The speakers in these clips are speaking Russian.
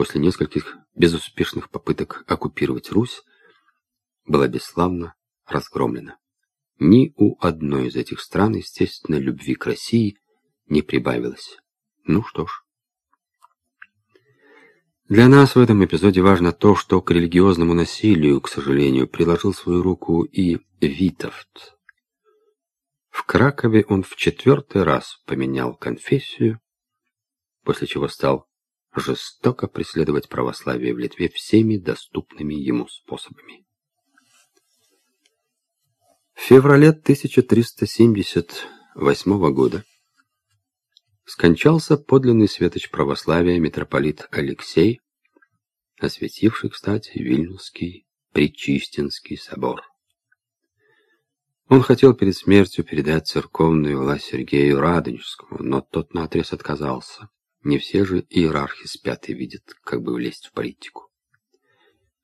после нескольких безуспешных попыток оккупировать Русь, была бесславно разгромлена. Ни у одной из этих стран, естественно, любви к России не прибавилось. Ну что ж. Для нас в этом эпизоде важно то, что к религиозному насилию, к сожалению, приложил свою руку и Витовт. В Кракове он в четвертый раз поменял конфессию, после чего стал жестоко преследовать православие в Литве всеми доступными ему способами. В феврале 1378 года скончался подлинный светоч православия митрополит Алексей, осветивший, кстати, Вильнюсский Пречистинский собор. Он хотел перед смертью передать церковную власть Сергею Радонежскому, но тот наотрез отказался. Не все же иерархи спят и видят, как бы влезть в политику.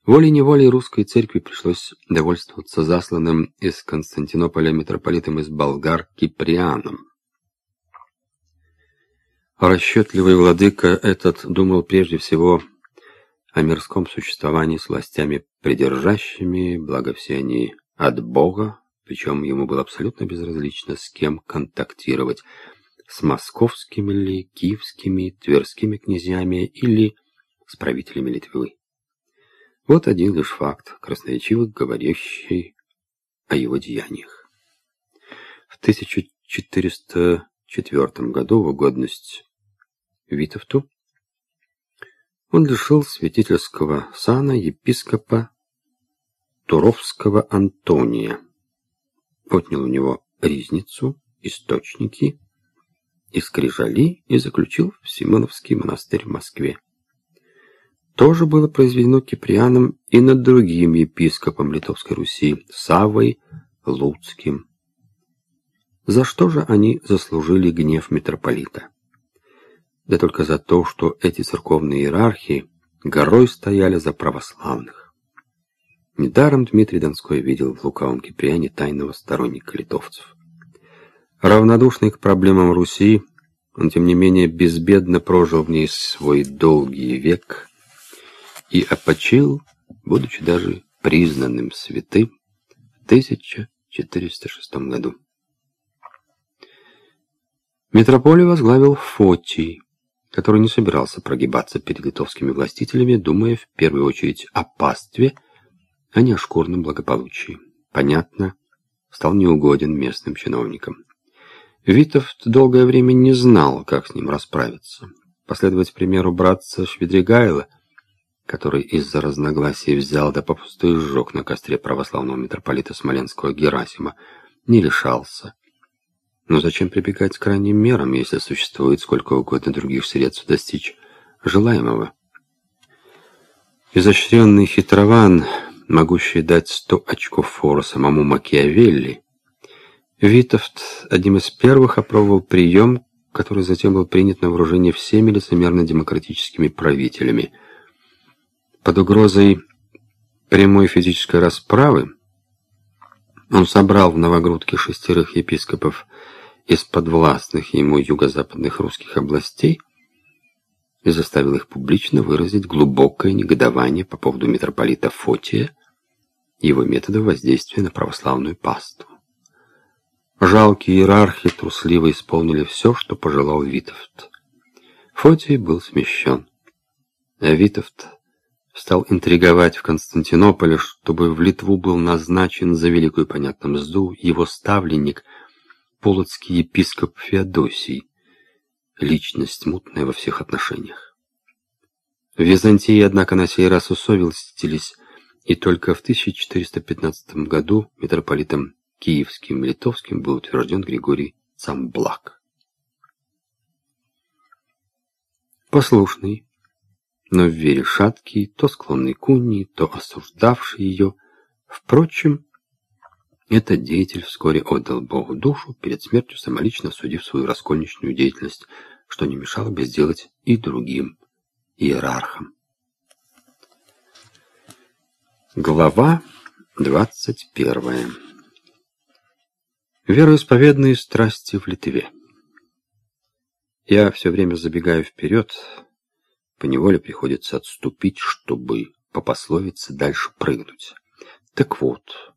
Волей-неволей русской церкви пришлось довольствоваться засланным из Константинополя митрополитом из Болгар Киприаном. Расчетливый владыка этот думал прежде всего о мирском существовании с властями придержащими, благо все они от Бога, причем ему было абсолютно безразлично, с кем контактировать, с московскими ли, киевскими, тверскими князьями или с правителями Литвы. Вот один лишь факт, красноречиво говорящий о его деяниях. В 1404 году в угодность Витовту он лишил святительского сана епископа Туровского Антония, отнял у него ризницу, источники и скрижали и заключил в Симоновский монастырь в Москве тоже было произведено Киприаном и над другим епископом Литовской Руси, Савой Луцким. За что же они заслужили гнев митрополита? Да только за то, что эти церковные иерархи горой стояли за православных. Недаром Дмитрий Донской видел в лукавом Киприане тайного сторонника литовцев. Равнодушный к проблемам Руси, он, тем не менее, безбедно прожил в ней свой долгий век – и опочил, будучи даже признанным святым, в 1406 году. Митрополию возглавил Фотий, который не собирался прогибаться перед литовскими властителями, думая в первую очередь о пастве, а не о шкурном благополучии. Понятно, стал неугоден местным чиновникам. Витовт долгое время не знал, как с ним расправиться. Последовать примеру братца Шведригайла который из-за разногласий взял да попусту и сжег на костре православного митрополита Смоленского Герасима, не лишался. Но зачем прибегать к крайним мерам, если существует сколько угодно других средств достичь желаемого? Изощренный хитрован, могущий дать сто очков фора самому Макиавелли, Витовт одним из первых опробовал прием, который затем был принят на вооружение всеми лицемерно-демократическими правителями – под угрозой прямой физической расправы он собрал в Новогрудке шестерых епископов из подвластных ему юго-западных русских областей и заставил их публично выразить глубокое негодование по поводу митрополита Фотия и его методов воздействия на православную паству. Жалкие иерархи трусливо исполнили все, что пожелал Витовт. Фотий был смещен, а Витовт стал интриговать в Константинополе, чтобы в Литву был назначен за великую понятную мзду его ставленник, полоцкий епископ Феодосий, личность мутная во всех отношениях. В Византии, однако, на сей раз усовестились, и только в 1415 году митрополитом Киевским Литовским был утвержден Григорий Цамблак. Послушный, но в вере шаткий, то склонный к унии, то осуждавший ее. Впрочем, этот деятель вскоре отдал Богу душу, перед смертью самолично судив свою раскольничную деятельность, что не мешало бы сделать и другим иерархам. Глава двадцать первая. Вероисповедные страсти в Литве. Я все время забегаю вперед, поневоле приходится отступить, чтобы по пословице дальше прыгнуть. Так вот,